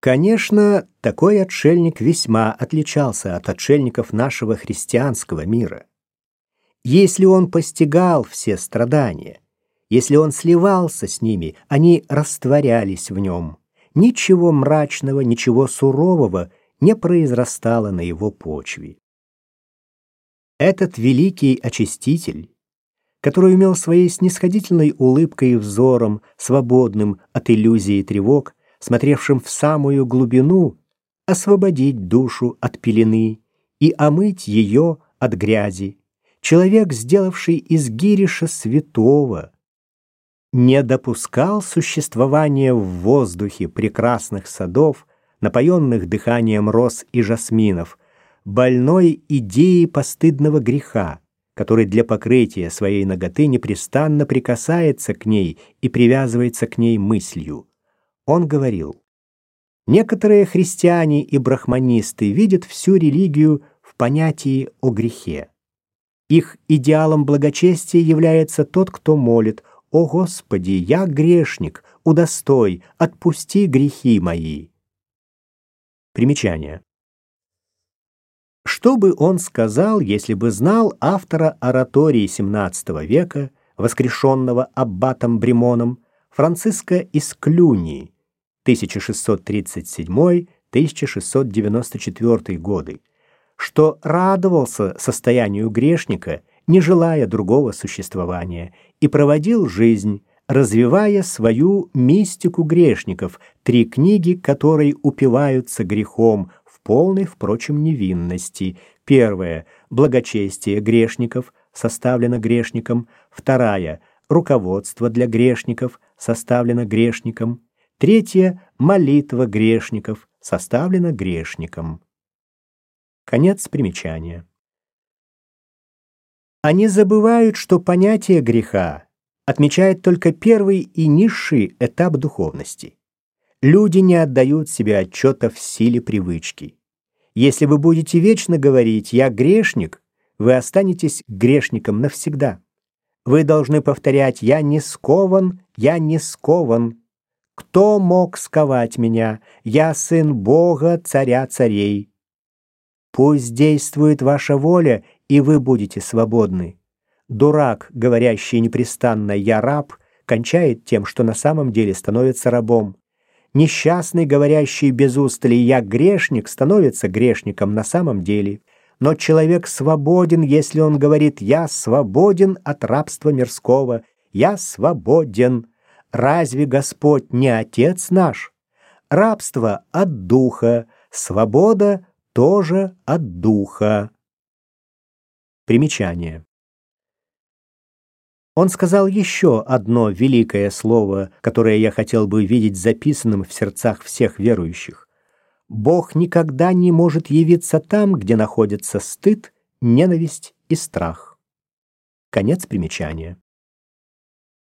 Конечно, такой отшельник весьма отличался от отшельников нашего христианского мира. Если он постигал все страдания, если он сливался с ними, они растворялись в нем. Ничего мрачного, ничего сурового не произрастало на его почве. Этот великий очиститель, который умел своей снисходительной улыбкой и взором, свободным от иллюзий и тревог, смотревшим в самую глубину, освободить душу от пелены и омыть ее от грязи, человек, сделавший из Гириша святого, не допускал существования в воздухе прекрасных садов, напоенных дыханием роз и жасминов, больной идеи постыдного греха, который для покрытия своей ноготы непрестанно прикасается к ней и привязывается к ней мыслью. Он говорил, некоторые христиане и брахманисты видят всю религию в понятии о грехе. Их идеалом благочестия является тот, кто молит «О Господи, я грешник, удостой, отпусти грехи мои». Примечание. Что бы он сказал, если бы знал автора оратории XVII века, воскрешенного аббатом Бремоном, Франциска из Клюни, 1637-1694 годы, что радовался состоянию грешника, не желая другого существования, и проводил жизнь, развивая свою мистику грешников, три книги которой упиваются грехом в полной, впрочем, невинности. Первая — «Благочестие грешников», составлено грешником. Вторая — «Руководство для грешников», составлено грешником. Третья — «Молитва грешников», составлено грешником. Конец примечания. Они забывают, что понятие греха отмечает только первый и низший этап духовности. Люди не отдают себе отчета в силе привычки. Если вы будете вечно говорить «я грешник», вы останетесь грешником навсегда. Вы должны повторять «я не скован, я не скован». Кто мог сковать меня? Я сын Бога, царя царей. Пусть действует ваша воля, и вы будете свободны. Дурак, говорящий непрестанно «я раб», кончает тем, что на самом деле становится рабом. Несчастный, говорящий без устали «я грешник», становится грешником на самом деле. Но человек свободен, если он говорит «я свободен от рабства мирского», «я свободен». Разве Господь не Отец наш? Рабство от духа, свобода тоже от духа. Примечание. Он сказал еще одно великое слово, которое я хотел бы видеть записанным в сердцах всех верующих. Бог никогда не может явиться там, где находится стыд, ненависть и страх. Конец примечания.